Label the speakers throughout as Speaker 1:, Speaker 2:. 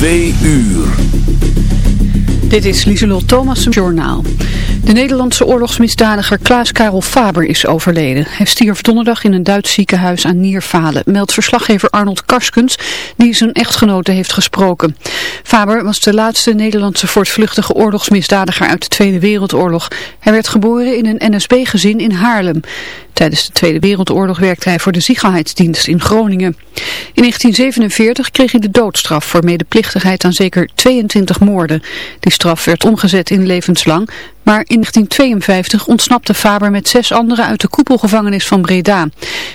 Speaker 1: Twee uur.
Speaker 2: Dit is Lieselot Thomas, journaal. De Nederlandse oorlogsmisdadiger Klaas Karel Faber is overleden. Hij stierf donderdag in een Duits ziekenhuis aan Nierfalen, meldt verslaggever Arnold Karskens, die zijn echtgenote heeft gesproken. Faber was de laatste Nederlandse voortvluchtige oorlogsmisdadiger uit de Tweede Wereldoorlog. Hij werd geboren in een NSB-gezin in Haarlem. Tijdens de Tweede Wereldoorlog werkte hij voor de Ziegelheidsdienst in Groningen. In 1947 kreeg hij de doodstraf voor medeplichtigheid aan zeker 22 moorden. Die straf werd omgezet in levenslang, maar in 1952 ontsnapte Faber met zes anderen uit de koepelgevangenis van Breda.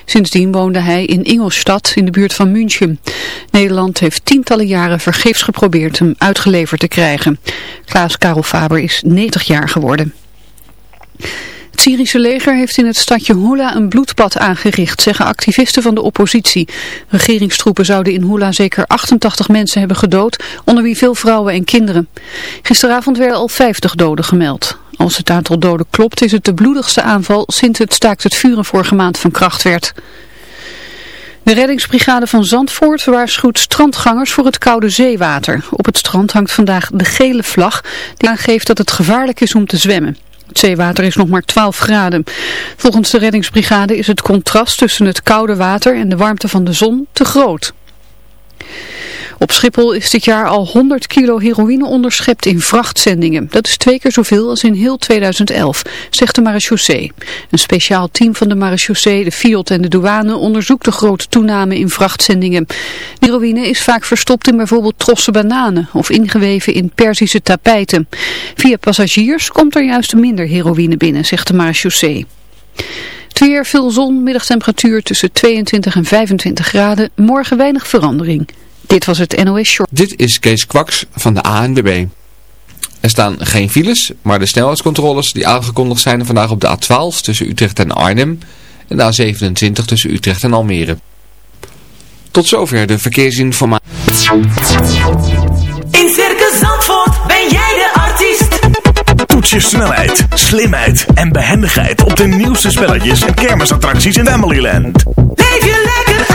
Speaker 2: Sindsdien woonde hij in Ingolstadt in de buurt van München. Nederland heeft tientallen jaren vergeefs geprobeerd hem uitgeleverd te krijgen. Klaas Karel Faber is 90 jaar geworden. Het Syrische leger heeft in het stadje Hula een bloedbad aangericht, zeggen activisten van de oppositie. Regeringstroepen zouden in Hula zeker 88 mensen hebben gedood, onder wie veel vrouwen en kinderen. Gisteravond werden al 50 doden gemeld. Als het aantal doden klopt is het de bloedigste aanval sinds het staakt het vuren vorige maand van kracht werd. De reddingsbrigade van Zandvoort waarschuwt strandgangers voor het koude zeewater. Op het strand hangt vandaag de gele vlag die aangeeft dat het gevaarlijk is om te zwemmen. Het zeewater is nog maar 12 graden. Volgens de reddingsbrigade is het contrast tussen het koude water en de warmte van de zon te groot. Op Schiphol is dit jaar al 100 kilo heroïne onderschept in vrachtzendingen. Dat is twee keer zoveel als in heel 2011, zegt de marechaussee. Een speciaal team van de marechaussee, de FIOD en de douane onderzoekt de grote toename in vrachtzendingen. Heroïne is vaak verstopt in bijvoorbeeld trossen bananen of ingeweven in Perzische tapijten. Via passagiers komt er juist minder heroïne binnen, zegt de marechaussee. Het weer, veel zon, middagtemperatuur tussen 22 en 25 graden. Morgen weinig verandering. Dit was het NOS Short.
Speaker 3: Dit is Kees Kwaks van de ANWB. Er staan geen files, maar de snelheidscontroles die aangekondigd zijn vandaag op de A12 tussen Utrecht en Arnhem en de A27 tussen Utrecht en Almere. Tot zover de verkeersinformatie.
Speaker 4: In Circus Zandvoort ben jij de artiest.
Speaker 1: Toets je snelheid, slimheid en behendigheid op de nieuwste spelletjes en kermisattracties in Familyland.
Speaker 4: Leef je lekker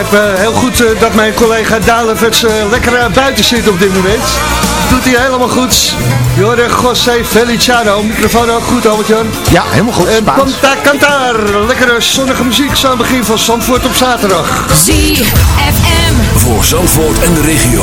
Speaker 5: Begrijp eh, heel goed eh, dat mijn collega Dalenverts eh, lekker buiten zit op dit moment. Doet hij helemaal goed. Jorde José Feliciano, microfoon ook goed, Albert-Jan.
Speaker 6: Ja, helemaal goed.
Speaker 5: En. Panta Cantar, lekkere zonnige muziek zo aan het begin van Zandvoort op zaterdag.
Speaker 7: ZFM.
Speaker 1: Voor Zandvoort en de regio.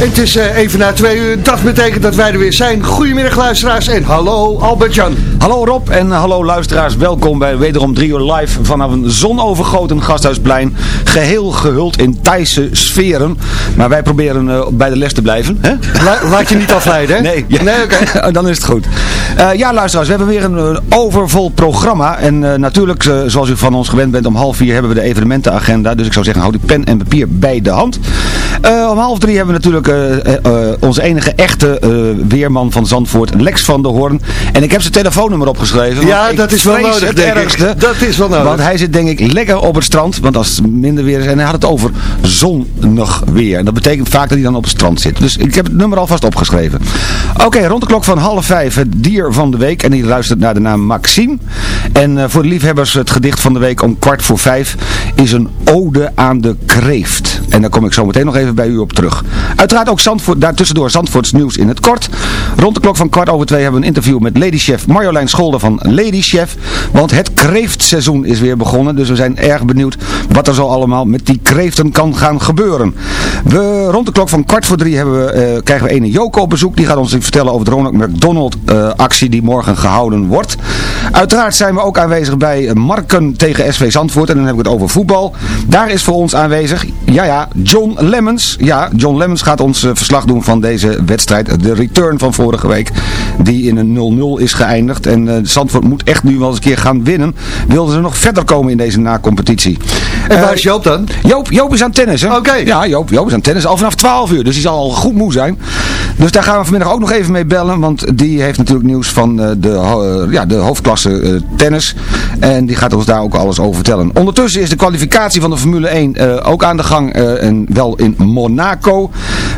Speaker 5: En het is eh, even na twee uur, dat betekent dat wij er weer zijn. Goedemiddag luisteraars en hallo Albert-Jan.
Speaker 6: Hallo Rob en hallo luisteraars. Welkom bij wederom 3 uur live vanaf een zonovergoten gasthuisplein. Geheel gehuld in Thaise sferen. Maar wij proberen eh, bij de les te blijven. Hè?
Speaker 5: La- laat je niet afleiden, hè?
Speaker 6: Nee, ja.
Speaker 5: Nee, oké.
Speaker 6: dan is het goed. Eh, ja, luisteraars, we hebben weer een overvol programma. En natuurlijk, zoals u van ons gewend bent, om half vier hebben we de evenementenagenda. Dus ik zou zeggen, houd die pen en papier bij de hand. Om half drie hebben we natuurlijk eh, eh, eh, onze enige echte weerman van Zandvoort, Lex van der Hoorn. En ik heb zijn telefoonnummer opgeschreven.
Speaker 5: Ja,
Speaker 6: ik
Speaker 5: dat is wel nodig,
Speaker 6: het
Speaker 5: denk ik.
Speaker 6: ergste.
Speaker 5: Dat is wel nodig.
Speaker 6: Want hij zit denk ik lekker op het strand. Want als het minder weer is. En hij had het over zonnig weer. En dat betekent vaak dat hij dan op het strand zit. Dus ik heb het nummer alvast opgeschreven. Oké, rond de klok van half vijf het dier van de week. En die luistert naar de naam Maxime. En voor de liefhebbers het gedicht van de week om kwart voor vijf is een ode aan de kreeft. En daar kom ik zo meteen nog even bij u op terug. Uiteraard ook Zandvoort, daartussendoor Zandvoorts nieuws in het kort. Rond de klok van kwart over twee hebben we een interview met ladychef Marjolein Scholder van Lady Chef. Want het kreeftseizoen is weer begonnen. Dus we zijn erg benieuwd wat er zo allemaal met die kreeften kan gaan gebeuren. We, rond de klok van kwart voor drie hebben we, eh, krijgen we een Joko op bezoek. Die gaat ons vertellen over de Ronald McDonald eh, actie die morgen gehouden wordt. Uiteraard zijn we ook aanwezig bij Marken tegen SV Zandvoort. En dan heb ik het over voetbal. Daar is voor ons aanwezig, ja ja, John Lemmens. Ja, John Lemmens gaat ons eh, verslag doen van deze wedstrijd. De return van vorige week. Die in een 0-0 is geëindigd. En eh, Zandvoort moet echt nu wel eens een keer gaan winnen. Wilden ze nog verder komen in deze na-competitie.
Speaker 5: En waar
Speaker 6: Eh,
Speaker 5: is Joop dan?
Speaker 6: Joop, Joop is aan tennis, hè?
Speaker 5: Oké.
Speaker 6: Ja, Joop, Joop is aan tennis. Al vanaf 12 uur. Dus die zal al goed moe zijn. Dus daar gaan we vanmiddag ook nog even mee bellen. Want die heeft natuurlijk nieuws van de, ja, de hoofdklasse tennis. En die gaat ons daar ook alles over vertellen. Ondertussen is de kwalificatie van de Formule 1 eh, ook aan de gang. Eh, en wel in Monaco.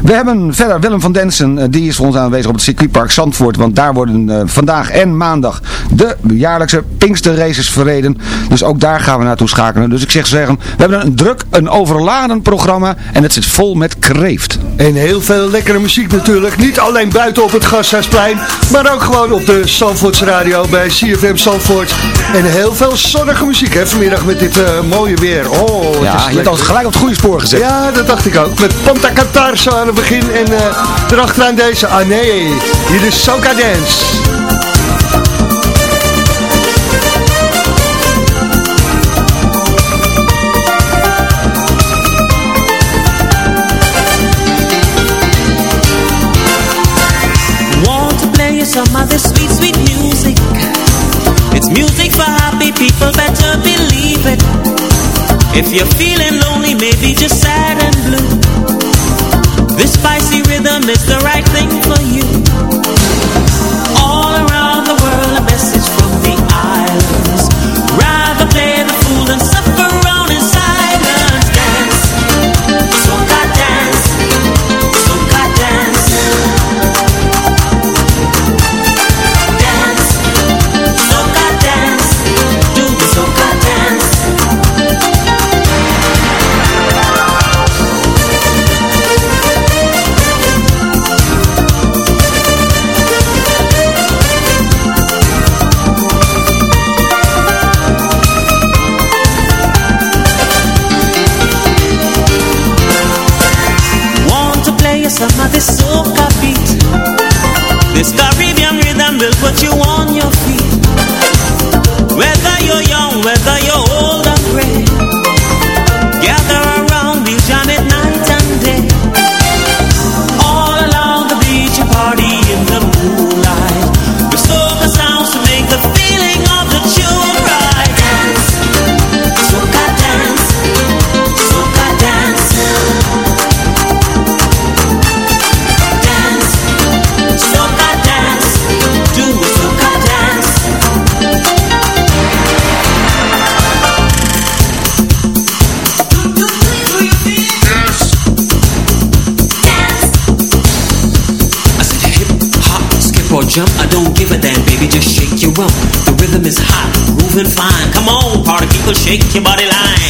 Speaker 6: We hebben verder Willem van Densen. eh, die is voor ons aanwezig op het circuitpark Zandvoort. Want daar worden eh, vandaag en maandag de jaarlijkse Pinkster races verreden. Dus ook daar gaan we naartoe schakelen. Dus ik zeg zeggen, we hebben een druk, een overladen programma. En het zit vol met kreeft.
Speaker 5: En heel veel lekkere muziek natuurlijk. Niet alleen buiten op het Gasthuisplein, maar ook gewoon op de Zandvoorts Radio bij CFM Zandvoort. En heel veel zonnige muziek hè, vanmiddag met dit mooie weer. Oh, het is
Speaker 6: Ja, je hebt ons gelijk op het goede spoor gezet.
Speaker 5: Ja, dat dacht ik ook. Met Pantacatar zo aan het begin en uh, erachteraan deze. Ah nee, hier is Soca Dance.
Speaker 8: some other sweet, sweet music. It's music for happy people, better believe it. If you're feeling low, may be just sad and blue. This spicy rhythm is the right thing for you. look what you want, your shake your body line.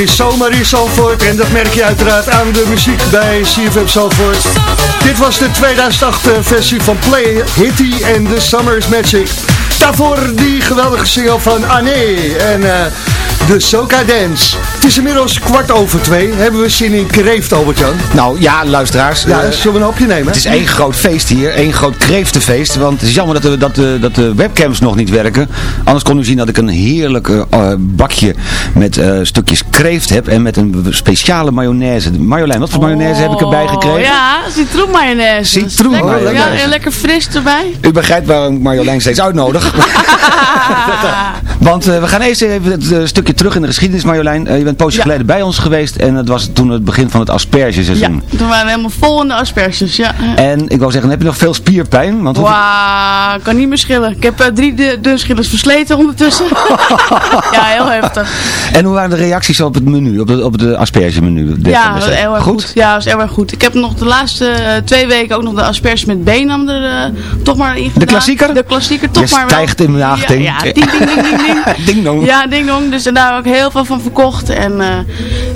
Speaker 5: Is zomer in Zalvoort en dat merk je uiteraard aan de muziek bij CFM Zalvoort. Dit was de 2008 versie van Play Hitty en The Summer is Magic. Daarvoor die geweldige single van Anne en uh, de Soca Dance. Het is inmiddels kwart over twee. Hebben we zin in kreeft, Albert-Jan?
Speaker 6: Nou ja, luisteraars.
Speaker 5: Ja, uh, zullen we een hapje nemen?
Speaker 6: Het is één groot feest hier. één groot kreeftenfeest. Want het is jammer dat de, dat de, dat de webcams nog niet werken. Anders kon u zien dat ik een heerlijk uh, bakje met stukjes kreeft heb. En met een speciale mayonaise. Marjolein, wat voor mayonaise heb ik erbij gekregen?
Speaker 9: Ja, citroenmayonaise.
Speaker 6: Citroenmayonaise.
Speaker 9: Ja, en lekker fris erbij.
Speaker 6: U begrijpt waarom ik Marjolein steeds uitnodig. Want uh, we gaan eerst even het uh, stukje terug in de geschiedenis, Marjolein. Uh, je bent een poosje ja. geleden bij ons geweest en het was toen het begin van het aspergeseizoen.
Speaker 9: Ja, toen waren we helemaal vol in de asperges, ja.
Speaker 6: En ik wou zeggen, heb je nog veel spierpijn? Want
Speaker 9: Wauw, kan niet meer schillen. Ik heb drie dunschillers versleten ondertussen. ja, heel heftig.
Speaker 6: En hoe waren de reacties op het menu, op het, op het aspergemenu?
Speaker 9: Ja, dat was heel erg goed. goed. Ja, dat was heel erg goed. Ik heb nog de laatste twee weken ook nog de asperges met er toch maar in gedaan.
Speaker 6: De klassieker?
Speaker 9: De klassieker, toch
Speaker 6: je
Speaker 9: maar wel.
Speaker 6: stijgt in mijn achting.
Speaker 9: Ja, ja, ding, ding, ding, ding, ding.
Speaker 6: ding dong.
Speaker 9: Ja, ding dong. Dus daar heb ik heel veel van verkocht. En uh,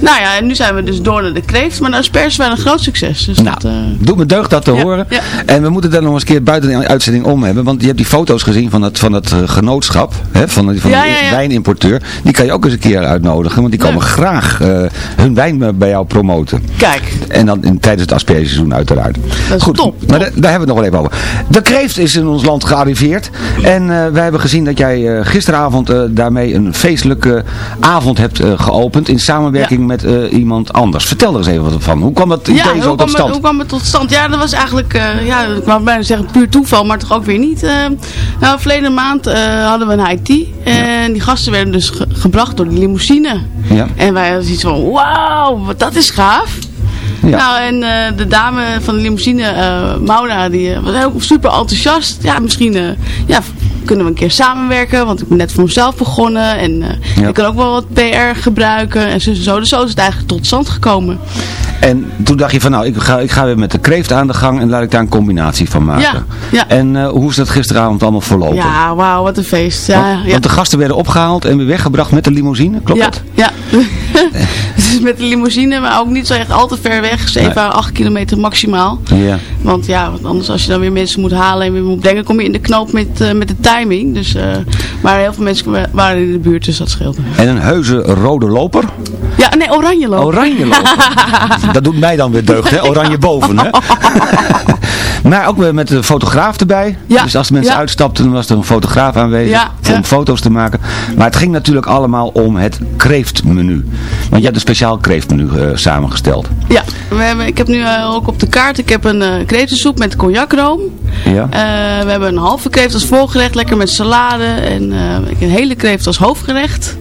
Speaker 9: nou ja, en nu zijn we dus door naar de kreeft. Maar de asperges waren een groot succes. Dus
Speaker 6: nou,
Speaker 9: dat, uh...
Speaker 6: doet me deugd dat te
Speaker 9: ja,
Speaker 6: horen.
Speaker 9: Ja.
Speaker 6: En we moeten daar nog eens een keer buiten de uitzending om hebben. Want je hebt die foto's gezien van het, van het uh, genootschap. Hè, van de, van
Speaker 9: ja,
Speaker 6: wijnimporteur. Die kan je ook eens een keer uitnodigen. Want die komen graag hun wijn bij jou promoten.
Speaker 9: Kijk.
Speaker 6: En dan in, tijdens het aspergeseizoen uiteraard.
Speaker 9: Dat is
Speaker 6: Goed,
Speaker 9: top.
Speaker 6: Maar daar hebben we het nog wel even over. De kreeft is in ons land gearriveerd. En wij hebben gezien dat jij uh, uh, daarmee een feestelijke avond hebt uh, geopend in samenwerking ja. met iemand anders. Vertel er eens even wat van. Hoe kwam dat idee
Speaker 9: ja,
Speaker 6: zo tot stand?
Speaker 9: Het, hoe kwam het tot stand? Ja, dat was eigenlijk, ja, ik wou bijna zeggen puur toeval, maar toch ook weer niet. nou, verleden maand hadden we een IT en die gasten werden dus ge gebracht door de limousine.
Speaker 6: Ja.
Speaker 9: En wij hadden iets van, wauw, dat is gaaf. Ja. Nou, en uh, de dame van de limousine, uh, Mauna, die uh, was ook super enthousiast. Ja, misschien ja, kunnen we een keer samenwerken, want ik ben net voor mezelf begonnen. En ja. ik kan ook wel wat PR gebruiken en zo, zo. Dus zo is het eigenlijk tot stand gekomen.
Speaker 6: En toen dacht je van, nou, ik ga, ik ga weer met de kreeft aan de gang en laat ik daar een combinatie van maken.
Speaker 9: Ja, ja.
Speaker 6: En hoe is dat gisteravond allemaal verlopen?
Speaker 9: Ja, wauw, wat een feest. Ja,
Speaker 6: want, want, de gasten werden opgehaald en weer weggebracht met de limousine, klopt
Speaker 9: ja,
Speaker 6: dat?
Speaker 9: Ja, dus met de limousine, maar ook niet zo echt al te ver weg. 7 à 8 kilometer maximaal.
Speaker 6: Ja.
Speaker 9: Want ja, want anders als je dan weer mensen moet halen en weer moet brengen, kom je in de knoop met, uh, met de timing. Dus, uh, maar heel veel mensen waren in de buurt, dus dat scheelde.
Speaker 6: En een heuse rode loper?
Speaker 9: Ja, nee, oranje loper.
Speaker 6: Oranje loper. dat doet mij dan weer deugd, hè? Oranje boven, hè? maar ook weer met de fotograaf erbij.
Speaker 9: Ja.
Speaker 6: Dus als de mensen
Speaker 9: ja.
Speaker 6: uitstapten, was er een fotograaf aanwezig
Speaker 9: ja.
Speaker 6: om foto's te maken. Maar het ging natuurlijk allemaal om het kreeftmenu. Want je hebt een speciaal kreeftmenu uh, samengesteld.
Speaker 9: Ja, we hebben, ik heb nu uh, ook op de kaart, ik heb een uh, kreeftensoep met cognacroom.
Speaker 6: Ja.
Speaker 9: we hebben een halve kreeft als voorgerecht, lekker met salade. En een hele kreeft als hoofdgerecht.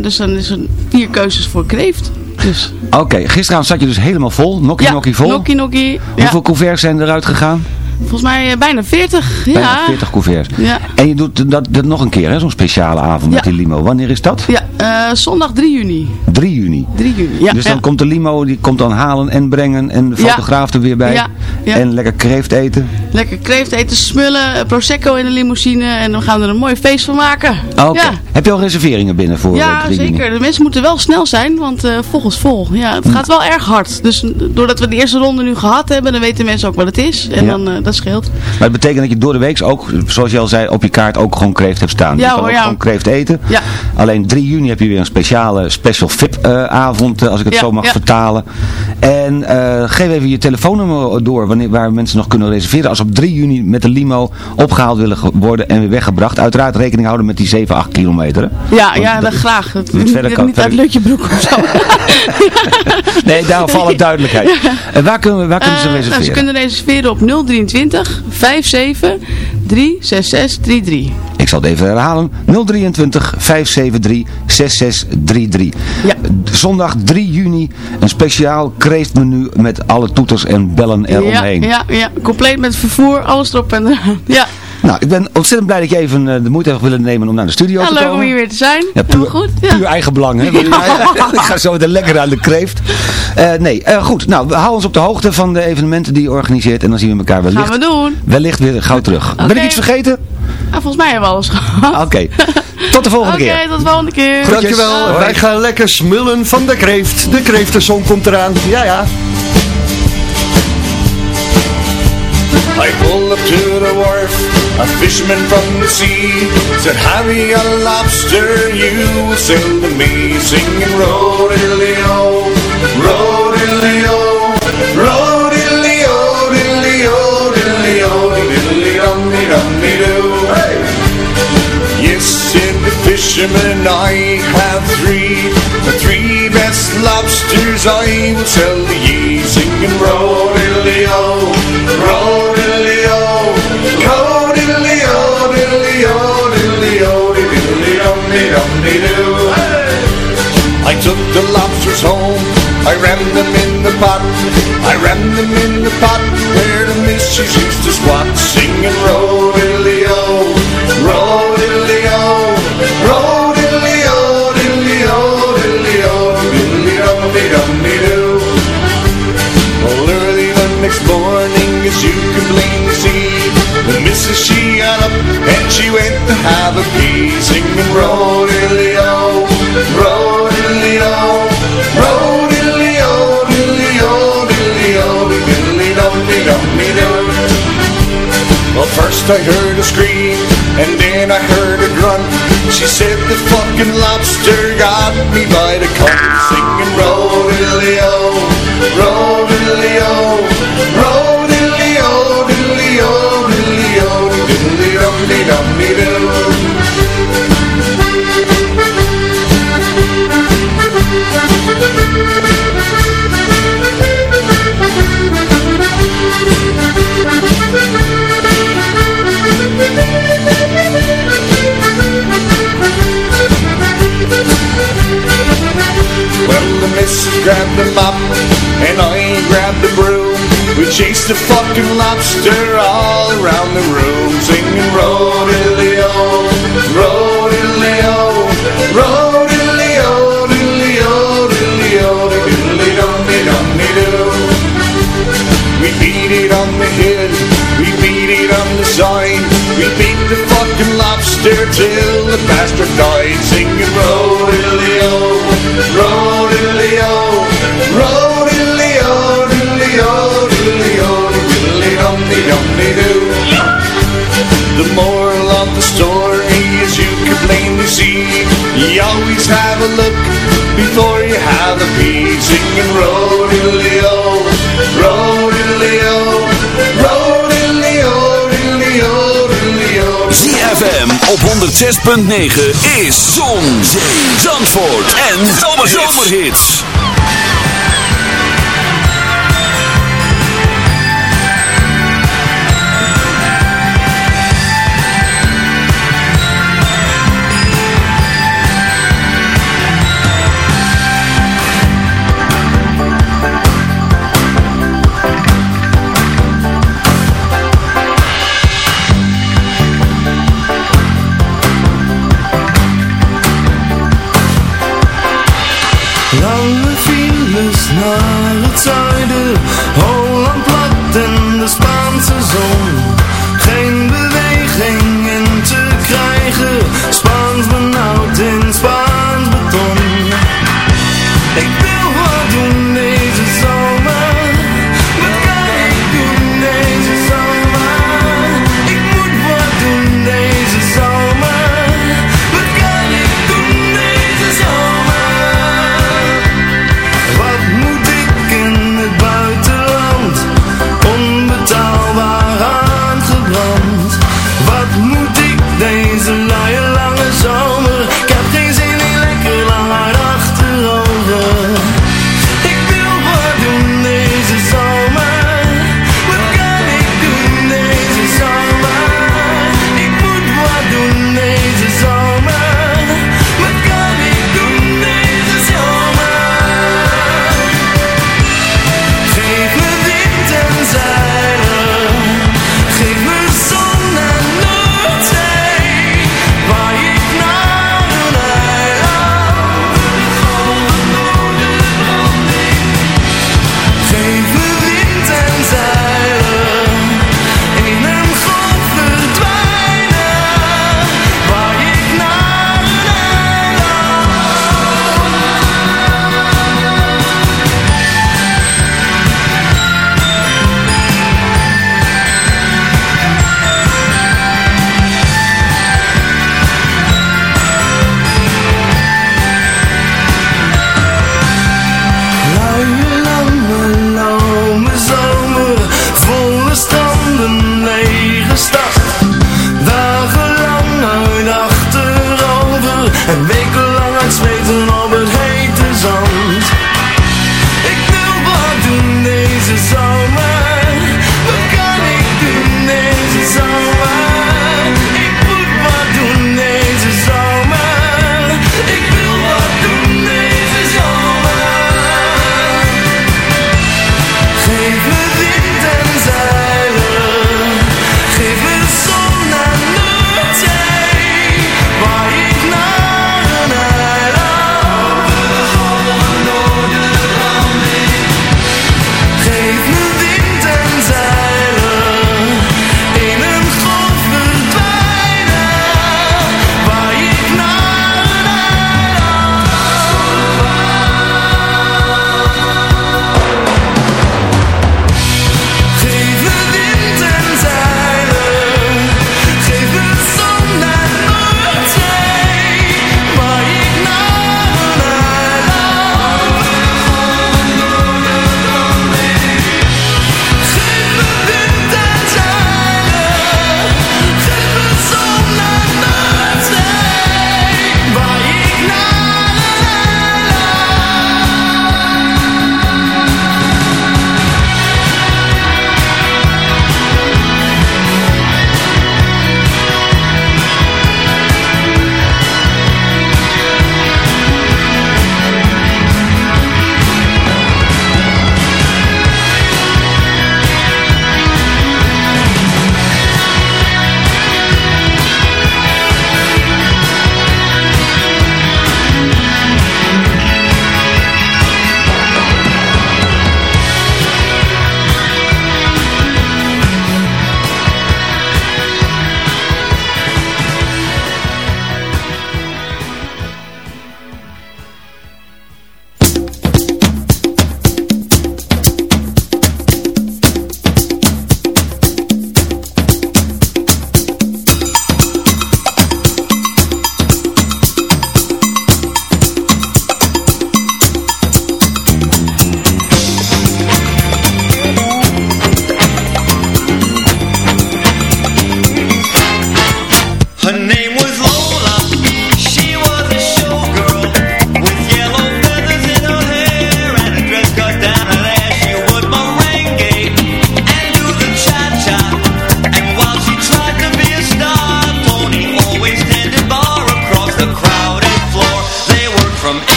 Speaker 9: Dus dan is er vier keuzes voor kreeft. Dus.
Speaker 6: Oké, okay, gisteravond zat je dus helemaal vol, nokkie
Speaker 9: ja,
Speaker 6: nokkie vol.
Speaker 9: Nokkie nokkie.
Speaker 6: Hoeveel ja. couverts zijn eruit gegaan?
Speaker 9: Volgens mij uh, bijna 40.
Speaker 6: Bijna
Speaker 9: ja.
Speaker 6: 40 couverts.
Speaker 9: Ja.
Speaker 6: En je doet dat, dat nog een keer, zo'n speciale avond
Speaker 9: ja.
Speaker 6: met die limo. Wanneer is dat?
Speaker 9: Ja, uh, zondag 3 juni.
Speaker 6: 3 juni.
Speaker 9: 3 juni, ja.
Speaker 6: Dus dan komt de limo, die komt dan halen en brengen en de fotograaf er weer bij. En lekker kreeft eten.
Speaker 9: Lekker kreeft eten, smullen, prosecco in de limousine en we gaan er een mooi feest van maken.
Speaker 6: Oké. Okay. Heb je al reserveringen binnen voor
Speaker 9: Ja,
Speaker 6: 3
Speaker 9: zeker. De mensen moeten wel snel zijn, want uh, volgens vol. Ja, het gaat wel erg hard. Dus doordat we de eerste ronde nu gehad hebben, dan weten mensen ook wat het is. En
Speaker 6: Ja.
Speaker 9: dan, uh, dat scheelt.
Speaker 6: Maar het betekent dat je door de week ook, zoals je al zei, op je kaart ook gewoon kreeft hebt staan.
Speaker 9: Ja,
Speaker 6: je kan
Speaker 9: hoor,
Speaker 6: ook
Speaker 9: ja.
Speaker 6: gewoon kreeft eten.
Speaker 9: Ja.
Speaker 6: Alleen 3 juni heb je weer een speciale special VIP uh, avond, uh, als ik het zo mag
Speaker 9: ja.
Speaker 6: vertalen. En geef even je telefoonnummer door wanneer, waar mensen nog kunnen reserveren. Als op 3 juni met de limo opgehaald willen worden en weer weggebracht. Uiteraard rekening houden met die 7, 8 kilometer. hè.
Speaker 9: Ja,
Speaker 6: Want
Speaker 9: ja
Speaker 6: dat-
Speaker 9: graag.
Speaker 6: Verder kan-
Speaker 9: niet uit
Speaker 6: verder-
Speaker 9: Lutjebroek of zo.
Speaker 6: Nee, daar vallen duidelijkheid. En waar kunnen, waar kunnen ze
Speaker 9: Eh, nou,
Speaker 6: reserveren?
Speaker 9: ze kunnen reserveren op 023 57 36633.
Speaker 6: Ik zal het even herhalen. 023 573 6633.
Speaker 9: Ja.
Speaker 6: Zondag 3 juni een speciaal kreeftmenu met alle toeters en bellen
Speaker 9: Ja,
Speaker 6: eromheen.
Speaker 9: ja, ja, compleet met vervoer, alles erop en eraan. Ja,
Speaker 6: Nou, ik ben ontzettend blij dat je even eh, de moeite hebt willen nemen om naar de studio
Speaker 9: ja
Speaker 6: te
Speaker 9: leuk
Speaker 6: komen.
Speaker 9: om hier weer te zijn.
Speaker 6: Ja, puur,
Speaker 9: goed. Ja.
Speaker 6: puur eigen belang, hè? ik ga zo de lekker aan de kreeft. Eh, nee, eh, goed. Nou, we houden ons op de hoogte van de evenementen die je organiseert. En dan zien we elkaar wellicht,
Speaker 9: Gaan we doen.
Speaker 6: wellicht weer gauw terug. Ben ik
Speaker 9: Oké.
Speaker 6: iets vergeten?
Speaker 9: Ah, volgens mij hebben we alles gehad.
Speaker 6: Oké. Tot de volgende
Speaker 9: Oké,
Speaker 6: keer.
Speaker 9: tot de volgende keer.
Speaker 5: Dankjewel.
Speaker 6: Hoi.
Speaker 5: Wij gaan lekker smullen van de kreeft. De kreeftenzon komt eraan. Ja, ja.
Speaker 10: I pulled up to the wharf, a fisherman from the sea said, Have you a lobster you will sell to me? Singing, Row-diddly-o, row-diddly-o, row-diddly-o, diddly-o, diddly-o, diddly-dum-dee-dum-dee-doo. Yes, said the fisherman, I have three, the three best lobsters I will sell to ye. Singing, Row-diddly-o, row-diddly-o, I took the lobsters home, I rammed them in the pot, I rammed them in the pot. Where the missus used to squat, singing row-diddly-o, row-diddly-o, row-diddly-o, diddly-o, diddly-o, diddly-dum-dee-dum-dee-doo. Well, early the next morning, as you can plainly see, the missus she got up she went to have a pee, singing row-diddly-o, row-diddly-o, row-diddly-o, diddly-o, diddly-o. Well, first I heard a scream, and then I heard a grunt. She said the fucking lobster got me by the collar, singing row-diddly-o, row-diddly-o, row-diddly-o, Well, the missus grabbed the mop, and I grabbed the broom. We chased the fucking lobster all around the room, singing row-diddly-o, row-diddly-o, row-diddly-o, diddly-o, diddly-o, diddly-dum-dee-dum-dee-doo. We beat it on the head, we beat it on the side, we beat the fucking lobster till the bastard died, singing row-diddly-o, row-diddly-o, row-diddly-o, diddly-dum-dee-dum-dee-doo. The moral of the story is you can plainly see You always have a look before you have a pee Singing row-diddly-o, row-diddly-o, row-diddly-o, diddly-o, diddly-o
Speaker 1: ZFM op 106.9 is Zon, Zee, Zandvoort en Zomerhits.
Speaker 11: Lange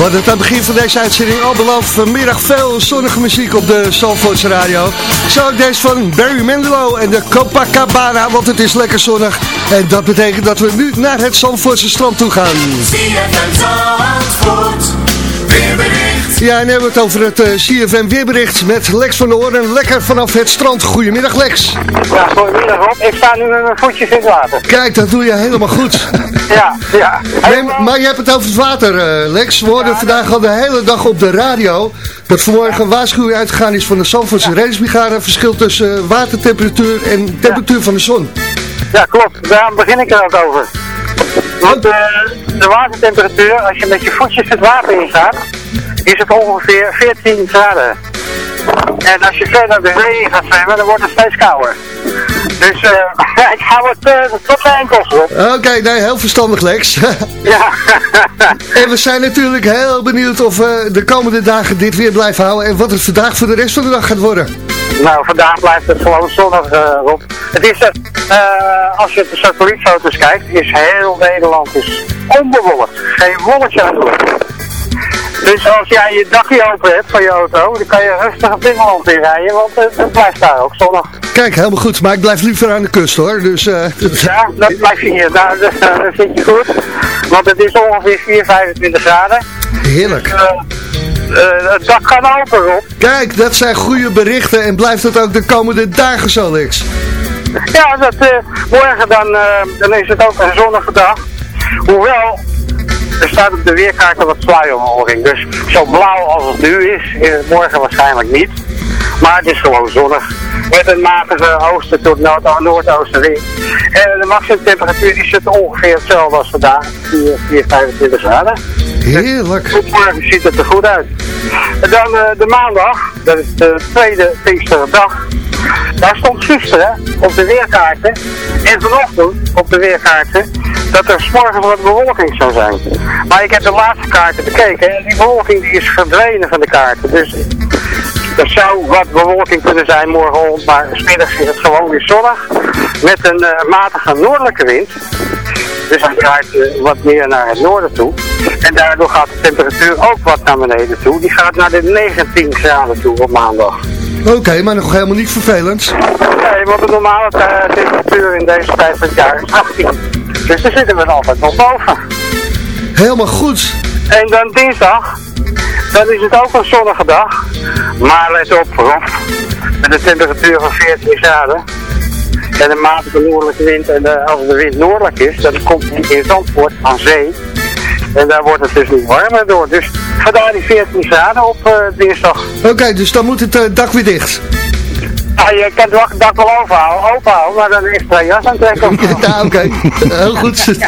Speaker 5: Hadden het aan het begin van deze uitzending al beloofd. Vanmiddag veel zonnige muziek op de Zandvoorts Radio. Zo ook deze van Barry Manilow en de Copacabana, want het is lekker zonnig. En dat betekent dat we nu naar het Zandvoortse strand toe gaan. Ja, en hebben we het over het uh, CFM weerbericht met Lex van der Oren. Lekker vanaf het strand. Goedemiddag Lex.
Speaker 12: Ja, goedemiddag Rob. Ik sta nu met mijn voetjes in het water.
Speaker 5: Kijk, dat doe je helemaal goed.
Speaker 12: ja, ja.
Speaker 5: Nee, maar je hebt het over het water, uh, Lex. We hoorden vandaag al de hele dag op de radio dat vanmorgen een waarschuwing uitgegaan is van de Zandvoortse reddingsbrigade. Verschil tussen uh, watertemperatuur en temperatuur ja. van de zon.
Speaker 12: Ja, klopt. Daarom begin ik er ook over. Want de watertemperatuur, als je met je voetjes het water ingaat, is het ongeveer 14 graden. En als je verder de zee gaat zwemmen, dan wordt het steeds kouder. Dus uh, ik hou het uh, tot de enkels op.
Speaker 5: Oké, okay, nee, heel verstandig Lex.
Speaker 12: ja.
Speaker 5: en we zijn natuurlijk heel benieuwd of we de komende dagen dit weer blijven houden. En wat het vandaag voor de rest van de dag gaat worden.
Speaker 12: Nou, vandaag blijft het gewoon zonnig, Rob. Het is, als je de satellietfoto's kijkt, is heel Nederland is onbewolkt. Geen wolkje aan de dus als jij je dakje open hebt van je auto, dan kan je rustig op Finland in rijden, want het, het, blijft daar ook zonnig.
Speaker 5: Kijk, helemaal goed, maar ik blijf liever aan de kust hoor. Dus, uh,
Speaker 12: ja, dat blijf je hier, daar, dat, dat vind je goed. Want het is ongeveer 4, 25 graden.
Speaker 5: Heerlijk.
Speaker 12: Uh, het dak kan open, op.
Speaker 5: Kijk, dat zijn goede berichten en blijft het ook de komende dagen zo, Lex?
Speaker 12: Ja, dat, morgen dan, dan is het ook een zonnige dag. Hoewel, er staat op de weerkaarten wat sluieromhooging. Dus zo blauw als het nu is, is het morgen waarschijnlijk niet. Maar het is gewoon zonnig. Met een matige oosten tot noord noordoostenwind. En de maximumtemperatuur die zit ongeveer hetzelfde als vandaag. 4, 4 25 graden.
Speaker 5: Heerlijk.
Speaker 12: Morgen ziet het er goed uit. En dan uh, de maandag, dat is de tweede Pinksterdag. Daar stond gisteren op de weerkaarten en vanochtend op de weerkaarten dat er morgen wat bewolking zou zijn. Maar ik heb de laatste kaarten bekeken en die bewolking die is verdwenen van de kaarten. Dus er zou wat bewolking kunnen zijn morgenochtend, maar smiddags is het gewoon weer zonnig. Met een uh, matige noordelijke wind. Dus hij draait uh, wat meer naar het noorden toe. En daardoor gaat de temperatuur ook wat naar beneden toe. Die gaat naar de 19 graden toe op maandag.
Speaker 5: Oké, okay, maar nog helemaal niet vervelend.
Speaker 12: Nee, want de normale temperatuur in deze tijd van het jaar is 18. Dus daar zitten we altijd nog boven.
Speaker 5: Helemaal goed.
Speaker 12: En dan dinsdag, dan is het ook een zonnige dag. Maar let op, Rob, met een temperatuur van 14 graden. En een matige noordelijke wind. En de, als de wind noordelijk is, dan komt hij in Zandvoort aan zee. En daar wordt het dus niet warmer door. Dus vandaar die 14 graden op uh, dinsdag.
Speaker 5: Oké, okay, dus dan moet het uh, dak weer dicht.
Speaker 12: Ja, je kan het dak wel overhouden, openhouden, maar dan een extra jas aantrekken.
Speaker 5: ja, oké. Heel goed.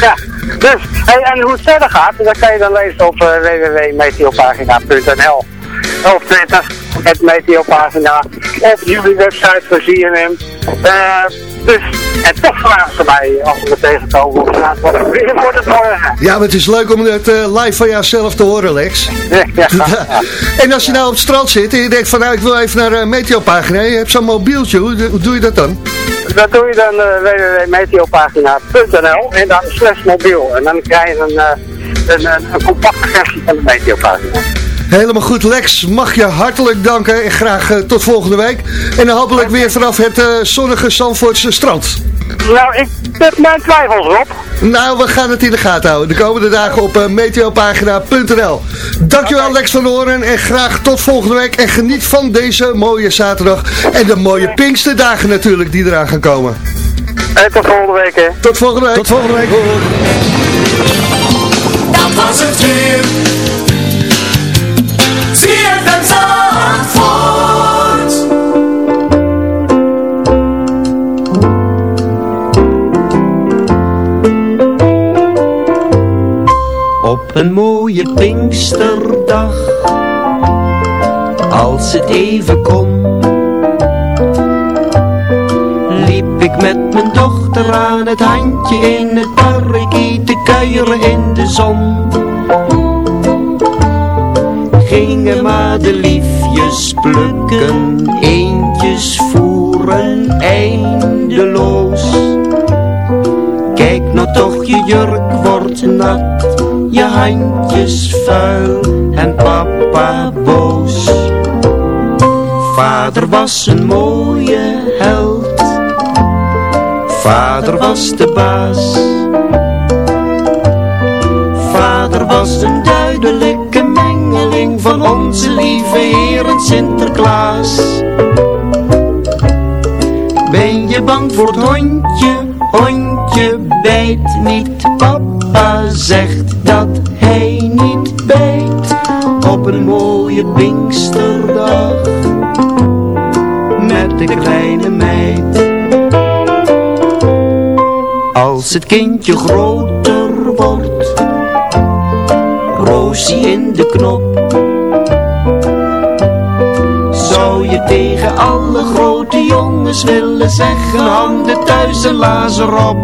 Speaker 12: ja, dus, hey, en hoe het verder gaat, dat kan je dan lezen op uh, www.meteopagina.nl of Twitter, het Meteopagina, op jullie website van ZNM. Uh, dus, en toch vragen ze mij als we me tegenkomen op straat wat ik weer voor het morgen.
Speaker 5: Ja, maar het is leuk om het uh, live van jouzelf te horen, Lex.
Speaker 12: Ja, ja.
Speaker 5: en als je nou op het strand zit en je denkt van nou ik wil even naar uh, Meteopagina, je hebt zo'n mobieltje, hoe, hoe, doe je dat dan?
Speaker 12: Dat doe je dan uh, www.meteopagina.nl en dan slash mobiel. En dan krijg je een, een, een, een compacte versie van de Meteopagina.
Speaker 5: Helemaal goed, Lex. Mag je hartelijk danken en graag uh, tot volgende week. En dan hopelijk weer vanaf het uh, zonnige Zandvoortse strand.
Speaker 12: Nou, ik heb mijn twijfels op.
Speaker 5: Nou, we gaan het in de gaten houden. De komende dagen op uh, meteopagina.nl. Dankjewel okay. Lex van Horen en graag tot volgende week. En geniet van deze mooie zaterdag. En de mooie okay. Pinksterdagen natuurlijk die eraan gaan komen.
Speaker 12: En tot volgende week, hè.
Speaker 5: Tot volgende week.
Speaker 6: Tot volgende week.
Speaker 10: Dat was het weer.
Speaker 13: Een mooie Pinksterdag, als het even kon. Liep ik met mijn dochter aan het handje in het park te kuieren in de zon. Gingen maar de liefjes plukken, eentjes voeren eindeloos. Kijk nou toch, je jurk wordt nat je handjes vuil en papa boos. Vader was een mooie held. Vader was de baas. Vader was een mengeling van onze lieve Heer en Sinterklaas. Ben je bang voor het hondje? Hondje bijt niet. Papa zegt dat hij niet bijt. Op een mooie Pinksterdag. Met de kleine meid. Als het kindje groter wordt. Roosie in de knop. Zou je tegen alle grote jongens willen zeggen Handen thuis en lazer op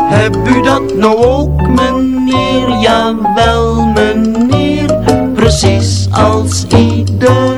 Speaker 13: Heb u dat nou ook meneer? Jawel meneer Precies als iedereen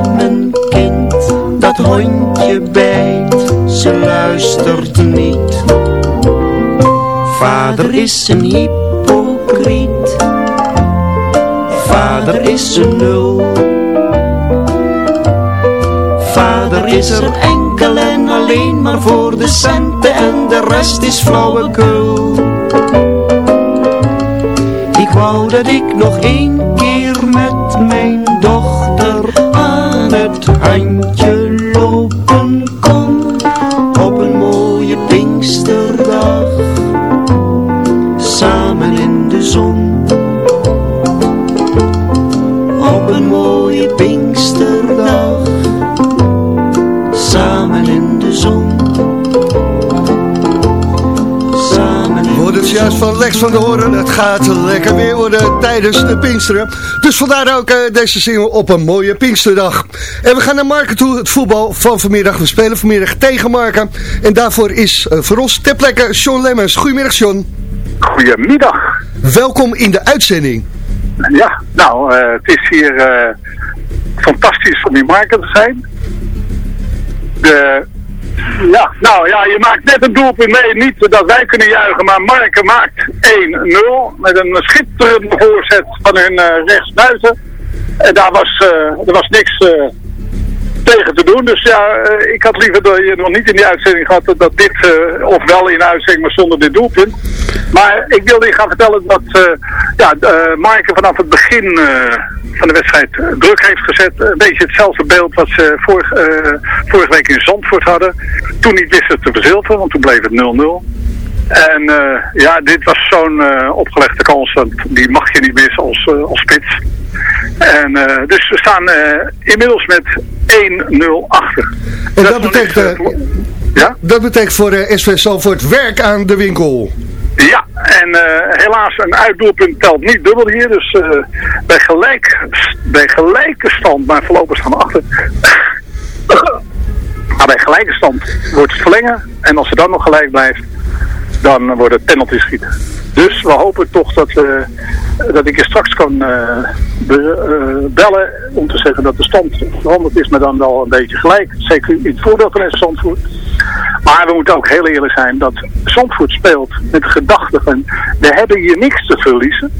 Speaker 13: dat hondje bijt, ze luistert niet. Vader is een hypocriet, vader is een nul. Vader is er enkel en alleen maar voor de centen en de rest is flauwekul. Ik wou dat ik nog één keer met mijn dochter aan het handje
Speaker 5: van de Horen. Het gaat lekker weer worden tijdens de Pinksteren. Dus vandaar ook eh, deze single op een mooie Pinksterdag. En we gaan naar Marken toe, het voetbal van vanmiddag. We spelen vanmiddag tegen Marken. En daarvoor is eh, voor ons ter plekke Sean Lemmers. Goedemiddag Sean.
Speaker 14: Goedemiddag.
Speaker 5: Welkom in de uitzending.
Speaker 14: Ja, nou, eh, het is hier fantastisch om in Marken te zijn. De, ja, nou ja, je maakt net een doelpunt mee. Niet dat wij kunnen juichen, maar Marken maakt 1-0 met een schitterende voorzet van hun uh, rechtsbuiten. En daar was, eh, er was niks eh, tegen te doen. Dus ja, ik had liever dat je nog niet in die uitzending gehad dat- dit, eh, of wel in uitzending, maar zonder dit doelpunt. Maar ik wilde je gaan vertellen dat eh ja, uh, vanaf het begin van de wedstrijd druk heeft gezet. Een beetje hetzelfde beeld wat ze vorig, vorige week in Zandvoort hadden. Toen niet wisten te verzilveren, want toen bleef het 0-0. En eh, ja, dit was zo'n eh, opgelegde kans, dat die mag je niet missen als, eh, als spits. En dus we staan inmiddels met 1-0 achter.
Speaker 5: En dat, betekent,
Speaker 14: niks, ja?
Speaker 5: dat betekent voor SV Zalvoort werk aan de winkel.
Speaker 14: Ja, en eh, helaas een uitdoelpunt telt niet dubbel hier. Dus bij, gelijk, bij gelijke stand, maar voorlopig staan we achter. maar bij gelijke stand wordt het verlengen. En als het dan nog gelijk blijft, dan wordt het penalty. Dus we hopen toch dat, we, dat ik je straks kan eh, eh, bellen om te zeggen dat de stand veranderd is, maar dan wel een beetje gelijk. Zeker in het voordeel van Zandvoort. Maar we moeten ook heel eerlijk zijn dat Zandvoort speelt met de gedachte van we hebben hier niks te verliezen.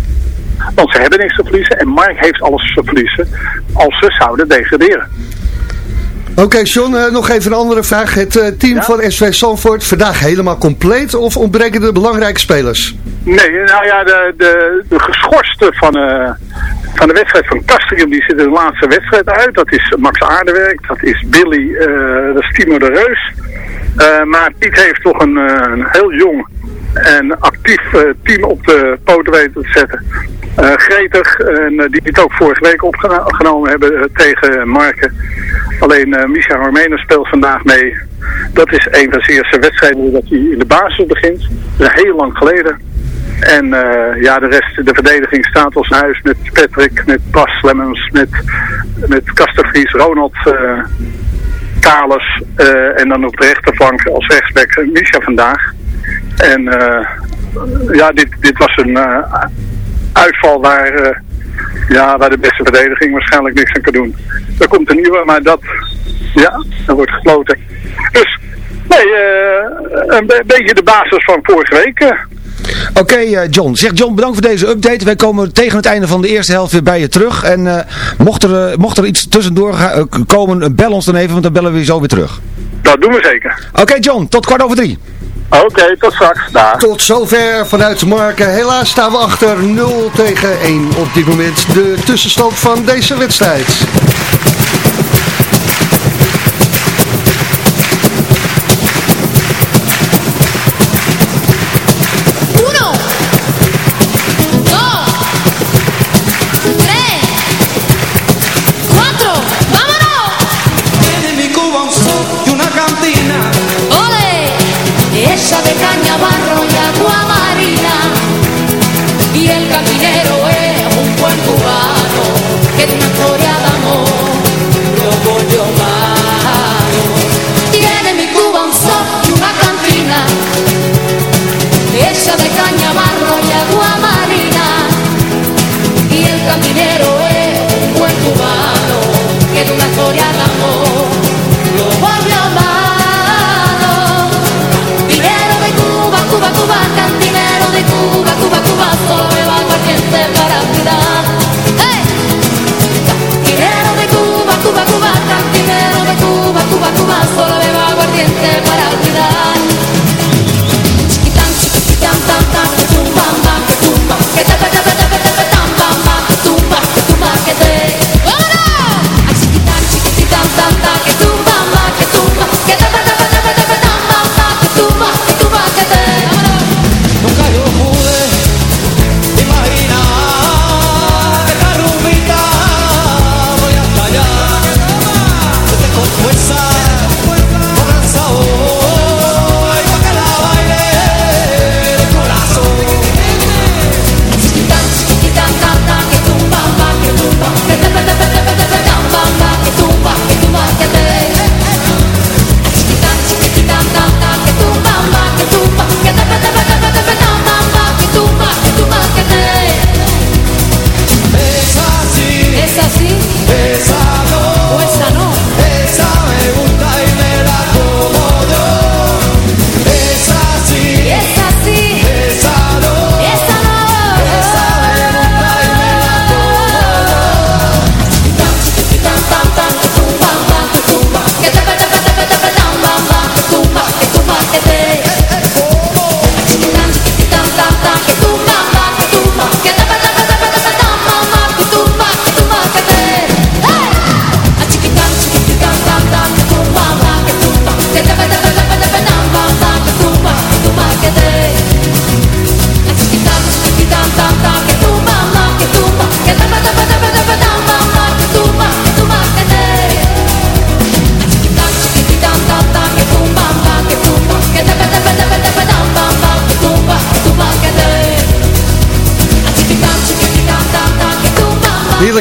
Speaker 14: Want ze hebben niks te verliezen en Mark heeft alles te verliezen als ze zouden degraderen.
Speaker 5: Oké, John, eh, nog even een andere vraag. Het eh, team van SV Zandvoort vandaag helemaal compleet of ontbreken de belangrijke spelers?
Speaker 14: Nee, nou ja, de, de, de geschorste van, eh, van de wedstrijd van Castrium, die zit in de laatste wedstrijd uit. Dat is Max Aardewerk, dat is Billy, dat is Timo de Reus. Maar Piet heeft toch een, een heel jong en actief eh, team op de poten weten te zetten. eh, gretig. En eh, die het ook vorige week opgenomen hebben tegen Marken. Alleen uh, Misha Hormenen speelt vandaag mee. Dat is een van zijn eerste wedstrijden dat hij in de basis begint. Dat is heel lang geleden. En ja, de rest, de verdediging staat als huis met Patrick, met Bas Lemmens, met, met Kastervries, Ronald Kalis. en dan op de rechterflank als rechtsback Misha vandaag. En ja, dit, dit was een uitval waar, eh, ja, waar de beste verdediging waarschijnlijk niks aan kan doen. Er komt een nieuwe, maar dat, ja, dat wordt gesloten. Dus, nee, eh, een be- beetje de basis van vorige week. eh.
Speaker 6: Oké eh, John, zeg John bedankt voor deze update. Wij komen tegen het einde van de eerste helft weer bij je terug. En eh, mocht, er, eh, mocht er iets tussendoor eh, komen, eh, bel ons dan even, want dan bellen we je zo weer terug.
Speaker 14: Dat doen we zeker.
Speaker 6: Oké John, tot kwart over drie.
Speaker 14: Oké, tot straks. Dag.
Speaker 15: Tot zover vanuit Marken. Helaas staan we achter 0 tegen 1 op dit moment. De tussenstand van deze wedstrijd.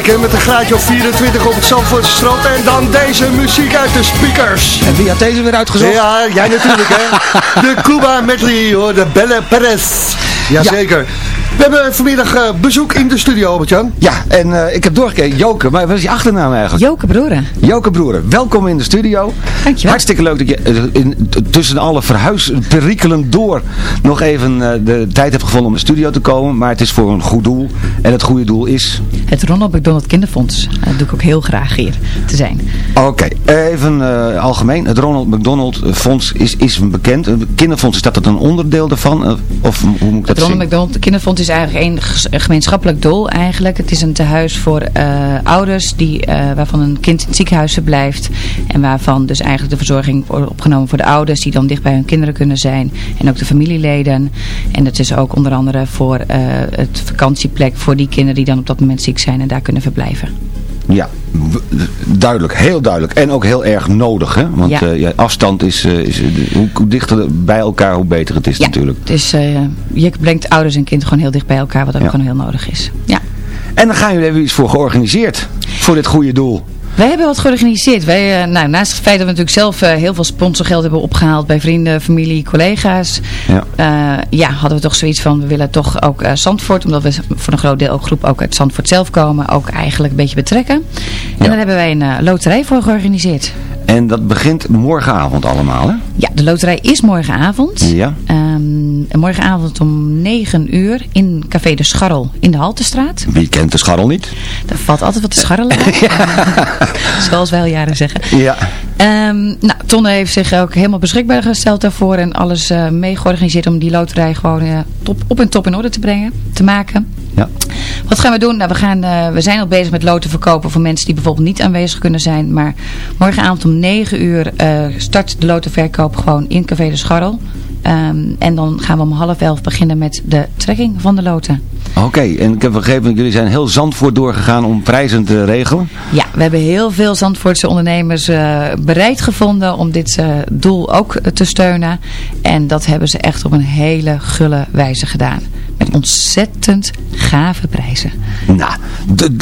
Speaker 15: Heerlijk hè, met een graadje of 24 op het Zandvoortse strand. En dan deze muziek uit de speakers.
Speaker 6: En wie had deze weer uitgezocht?
Speaker 15: Ja, jij natuurlijk hè. De Cuba medley hoor, de Belle Perez. Jazeker. We hebben vanmiddag eh, bezoek in de studio, Albert-Jan.
Speaker 6: Ja, en eh, ik heb doorgekeken. Joke, maar wat is je achternaam eigenlijk?
Speaker 16: Joke Broeren.
Speaker 6: Joke Broeren, welkom in de studio.
Speaker 16: Dankjewel.
Speaker 6: Hartstikke leuk dat je eh, in, tussen alle verhuisperikelen door nog even eh, de tijd hebt gevonden om in de studio te komen. Maar het is voor een goed doel. En het goede doel is...
Speaker 16: Het Ronald McDonald Kinderfonds. Eh, Dat doe ik ook heel graag hier te zijn.
Speaker 6: Oké, even eh, algemeen. Het Ronald McDonald Fonds is, is bekend. Het kinderfonds, is dat het een onderdeel daarvan? Eh, Of hoe moet ik dat
Speaker 16: Het Ronald
Speaker 6: zien?
Speaker 16: McDonald Kinderfonds is eigenlijk een gemeenschappelijk doel eigenlijk. Het is een tehuis voor eh, ouders die, eh, waarvan een kind in het ziekenhuis verblijft. En waarvan dus eigenlijk de verzorging wordt opgenomen voor de ouders die dan dicht bij hun kinderen kunnen zijn. En ook de familieleden. En het is ook onder andere voor eh, het vakantieplek voor die kinderen die dan op dat moment ziek zijn en daar kunnen verblijven.
Speaker 6: Ja, duidelijk, heel duidelijk. En ook heel erg nodig, hè? Want
Speaker 16: Ja.
Speaker 6: eh, ja, afstand is, eh, is eh, hoe, hoe dichter bij elkaar, hoe beter het is natuurlijk.
Speaker 16: Dus je brengt ouders en kinderen gewoon heel dicht bij elkaar, wat ook
Speaker 6: Ja.
Speaker 16: gewoon heel nodig is. Ja.
Speaker 6: En dan gaan jullie hebben iets voor georganiseerd, voor dit goede doel.
Speaker 16: Wij hebben wat georganiseerd. Wij, eh, nou, naast het feit dat we natuurlijk zelf eh, heel veel sponsorgeld hebben opgehaald bij vrienden, familie, collega's.
Speaker 6: Ja.
Speaker 16: eh, ja, hadden we toch zoiets van, we willen toch ook eh, Zandvoort, omdat we voor een groot deel ook groep ook uit Zandvoort zelf komen, ook eigenlijk een beetje betrekken. En daar hebben wij een loterij voor georganiseerd.
Speaker 6: En dat begint morgenavond allemaal, hè?
Speaker 16: Ja, de loterij is morgenavond.
Speaker 6: Ja.
Speaker 16: En morgenavond om 9 uur in Café de Scharrel in de Haltestraat.
Speaker 6: Wie kent de scharrel niet?
Speaker 16: Daar valt altijd wat te scharrelen. Zoals wij al jaren zeggen.
Speaker 6: Ja.
Speaker 16: Ehm, nou, Tonne heeft zich ook helemaal beschikbaar gesteld daarvoor en alles eh mee georganiseerd om die loterij gewoon eh, top, op en top in orde te brengen, te maken.
Speaker 6: Ja.
Speaker 16: Wat gaan we doen? Nou, we, gaan, eh, we zijn al bezig met loten verkopen voor mensen die bijvoorbeeld niet aanwezig kunnen zijn. Maar morgenavond om 9 uur start de lotenverkoop gewoon in Café de Scharrel. Ehm, en dan gaan we om half elf beginnen met de trekking van de loten.
Speaker 6: Oké, en ik heb begrepen dat jullie zijn heel Zandvoort doorgegaan om prijzen te regelen.
Speaker 16: Ja, we hebben heel veel Zandvoortse ondernemers eh, bereid gevonden om dit eh, doel ook eh, te steunen. En dat hebben ze echt op een hele gulle wijze gedaan. Met ontzettend gave prijzen.
Speaker 6: Nou,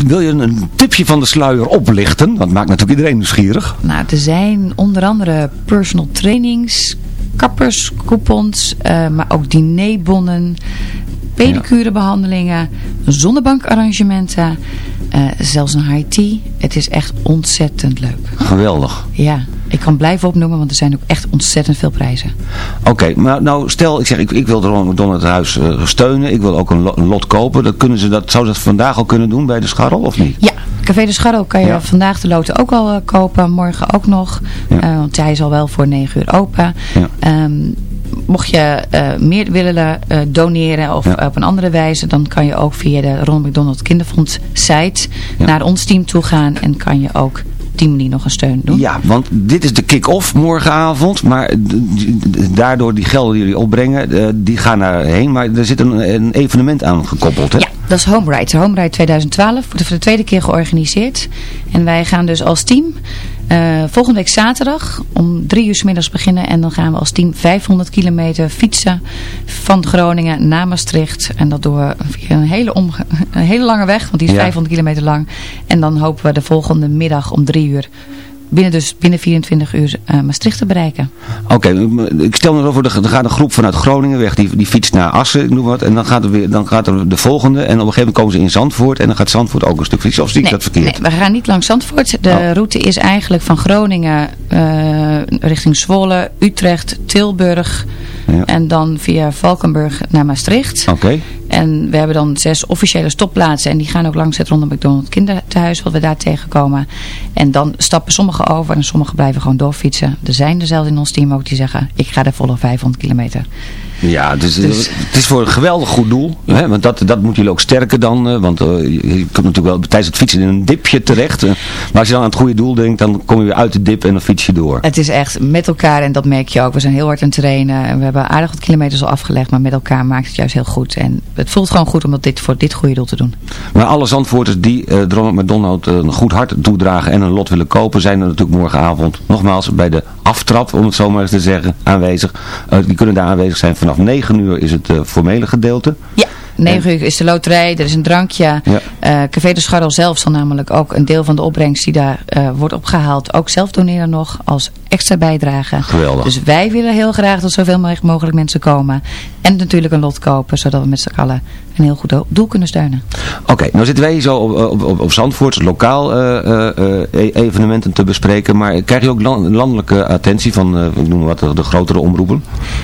Speaker 6: wil je een tipje van de sluier oplichten? Want het maakt natuurlijk iedereen nieuwsgierig.
Speaker 16: Nou, er zijn onder andere personal trainings, kapperscoupons, eh, maar ook dinerbonnen, pedicurebehandelingen, zonnebankarrangementen, eh, zelfs een high tea. Het is echt ontzettend leuk.
Speaker 6: Geweldig.
Speaker 16: Ja, ik kan blijven opnoemen, want er zijn ook echt ontzettend veel prijzen.
Speaker 6: Oké, maar nou stel, ik zeg, ik, ik wil McDonald het huis eh, steunen. Ik wil ook een lot kopen. Dat kunnen ze dat, zou ze dat vandaag al kunnen doen bij de scharrel of niet?
Speaker 16: Ja, Café de Scharrel kan je
Speaker 6: Ja.
Speaker 16: vandaag de loten ook al eh, kopen, morgen ook nog. Eh, want hij is al wel voor 9 uur open. Ehm, mocht je eh, meer willen doneren of op een andere wijze, dan kan je ook via de Ronald McDonald Kinderfonds site naar ons team toe gaan en kan je ook die manier nog een steun doen.
Speaker 6: Ja, want dit is de kick-off morgenavond. Maar daardoor die gelden die jullie opbrengen, eh, die gaan daarheen. Maar er zit een, een evenement aan gekoppeld, hè?
Speaker 16: Ja, dat is Home Ride. Home Ride 2012 wordt voor de tweede keer georganiseerd. En wij gaan dus als team eh, volgende week zaterdag om drie uur 's middags beginnen. En dan gaan we als team 500 kilometer fietsen van Groningen naar Maastricht. En dat doen we via een hele, een hele lange weg, want die is
Speaker 6: Ja.
Speaker 16: 500 kilometer lang. En dan hopen we de volgende middag om drie uur binnen, dus binnen 24 uur eh, Maastricht te bereiken.
Speaker 6: Oké, ik stel me zo voor, er er gaat een groep vanuit Groningen weg, die, die fietst naar Assen, ik noem wat. En dan gaat, er weer, dan gaat er de volgende en op een gegeven moment komen ze in Zandvoort. En dan gaat Zandvoort ook een stuk fietsen, of zie ik dat verkeerd?
Speaker 16: Nee, we gaan niet langs Zandvoort. De
Speaker 6: Oh.
Speaker 16: route is eigenlijk van Groningen eh, richting Zwolle, Utrecht, Tilburg
Speaker 6: Ja.
Speaker 16: en dan via Valkenburg naar Maastricht.
Speaker 6: Oké.
Speaker 16: En we hebben dan zes officiële stopplaatsen en die gaan ook langs het Ronde McDonald kinderthuis wat we daar tegenkomen. En dan stappen sommigen over en sommigen blijven gewoon doorfietsen. Er zijn er zelfs in ons team ook die zeggen, ik ga de volle 500 kilometer.
Speaker 6: Ja, dus,
Speaker 16: Dus-
Speaker 6: het is voor een geweldig goed doel. Hè? Want dat, dat moeten jullie ook sterken dan. eh, Want eh, je, komt natuurlijk wel tijdens het fietsen in een dipje terecht. eh. maar als je dan aan het goede doel denkt, dan kom je weer uit de dip en dan fiets je door.
Speaker 16: Het is echt met elkaar en dat merk je ook. We zijn heel hard aan het trainen en we hebben aardig wat kilometers al afgelegd. Maar met elkaar maakt het juist heel goed. En het voelt gewoon goed om dat dit voor dit goede doel te doen.
Speaker 6: Maar alle Zandvoorters die uh, eh, een goed hart toedragen en een lot willen kopen, zijn er natuurlijk morgenavond nogmaals bij de aftrap, om het zo maar eens te zeggen, aanwezig. Eh, die kunnen daar aanwezig zijn. Vanaf 9 uur is het eh, formele gedeelte.
Speaker 16: Ja. 9 uur is de loterij, er is een drankje.
Speaker 6: Ja.
Speaker 16: Café de Scharrel zelf zal namelijk ook een deel van de opbrengst die daar eh, wordt opgehaald ook zelf doneren nog als extra bijdrage.
Speaker 6: Geweldig.
Speaker 16: Dus wij willen heel graag dat zoveel mogelijk mensen komen. En natuurlijk een lot kopen, zodat we met z'n allen een heel goed doel kunnen steunen.
Speaker 6: Oké, nou zitten wij hier zo op, op, op, op Zandvoort, lokaal eh, eh, eh, evenementen te bespreken. Maar krijg je ook lan- landelijke attentie van, ik noem wat, de, de grotere omroepen?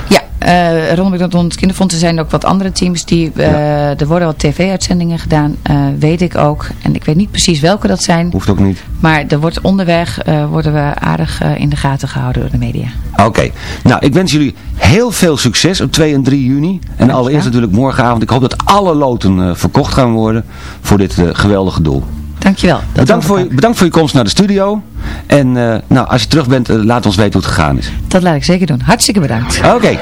Speaker 16: Ja, eh Ronald McDonald Kinderfonds, er zijn ook wat andere teams die, eh, er worden wat tv-uitzendingen gedaan, eh, weet ik ook. En ik weet niet precies welke dat zijn.
Speaker 15: Hoeft ook niet.
Speaker 16: Maar er wordt onderweg, worden we aardig in de gaten gehouden door de media.
Speaker 15: Oké. Nou, ik wens jullie heel veel succes op 2 en 3 juni. En allereerst natuurlijk morgenavond. Ik hoop dat alle loten verkocht gaan worden voor dit geweldige doel.
Speaker 16: Dankjewel.
Speaker 15: Bedankt voor, je, bedankt voor je komst naar de studio. En eh, nou, als je terug bent, eh, laat ons weten hoe het gegaan is.
Speaker 16: Dat laat ik zeker doen. Hartstikke bedankt.
Speaker 15: Oké.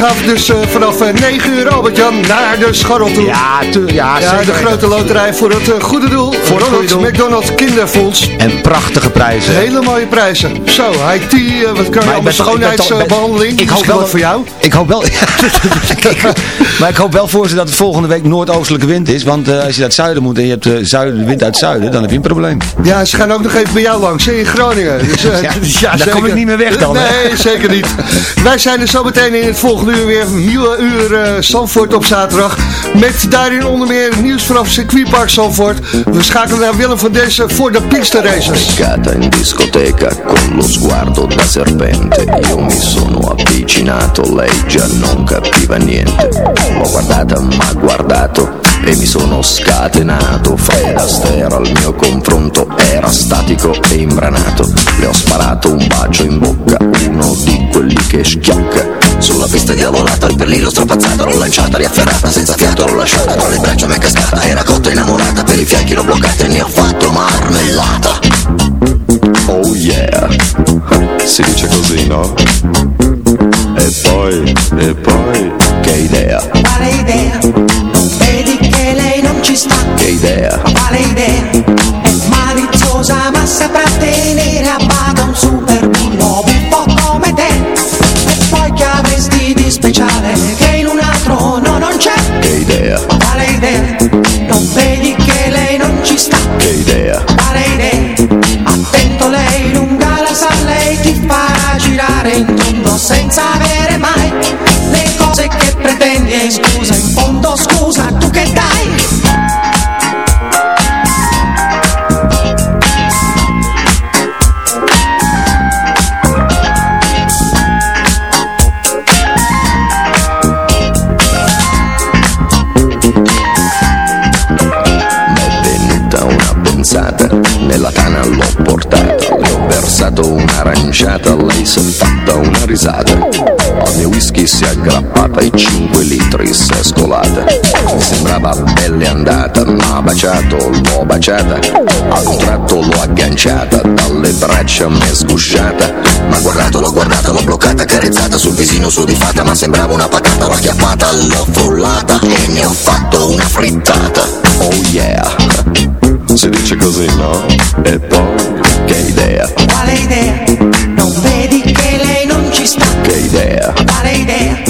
Speaker 5: Morgenavond dus eh, vanaf eh, 9 uur, Albert-Jan, naar de scharrel toe.
Speaker 15: Ja, tu- ja,
Speaker 5: Ja, de grote loterij voor het eh, goede doel.
Speaker 15: Voor het goede
Speaker 5: Ronald
Speaker 15: doel.
Speaker 5: McDonald Kinderfonds.
Speaker 15: En prachtige prijzen.
Speaker 5: Hele mooie prijzen. Zo, high tea, eh, wat kan je allemaal schoonheidsbehandeling.
Speaker 15: ik hoop wel-
Speaker 5: voor jou.
Speaker 15: Ik hoop wel... maar ik hoop wel voor ze dat het volgende week noordoostelijke wind is. Want eh, als je het zuiden moet en je hebt eh, zuiden, wind uit het zuiden, dan heb je een probleem.
Speaker 5: Ja, ze gaan ook nog even bij jou langs, hè, in Groningen. Dus, eh,
Speaker 15: Ja, daar kom ik niet meer weg dan, hè?
Speaker 5: Nee, zeker niet. Wij zijn er zo meteen in het volgende uur weer. Een nieuwe eh op zaterdag. Met daarin onder meer nieuws vanaf circuitpark Zandvoort. We schakelen naar Willem van Dessen voor de Piste Races.
Speaker 17: Beccata in discoteca con lo sguardo da serpente Io mi sono avvicinato, lei già non capiva niente L'ho guardata, m'ha guardato e mi sono scatenato Fred Astaire al mio confronto era statico e imbranato Le ho sparato un bacio in bocca, uno di quelli che schiocca Sulla pista diavolata, il pellino strapazzato L'ho lanciata, riafferrata, senza fiato l'ho lasciata Tra le braccia mi è cascata, era cotta innamorata Per i fianchi l'ho bloccata e ne ho fatto E 5 litri scolata Mi sembrava belle andata Ma baciato, l'ho baciata. A un tratto l'ho agganciata Dalle braccia mi è sgusciata. Ma guardato, l'ho guardata, l'ho bloccata Carezzata sul visino sudifata Ma sembrava una patata L'ho acchiappata, l'ho frullata E ne ho fatto una frittata. Oh yeah. Si dice così, no? E poi, che idea.
Speaker 11: Quale idea? Non vedi che lei non ci sta.
Speaker 17: Che idea.
Speaker 11: Quale idea?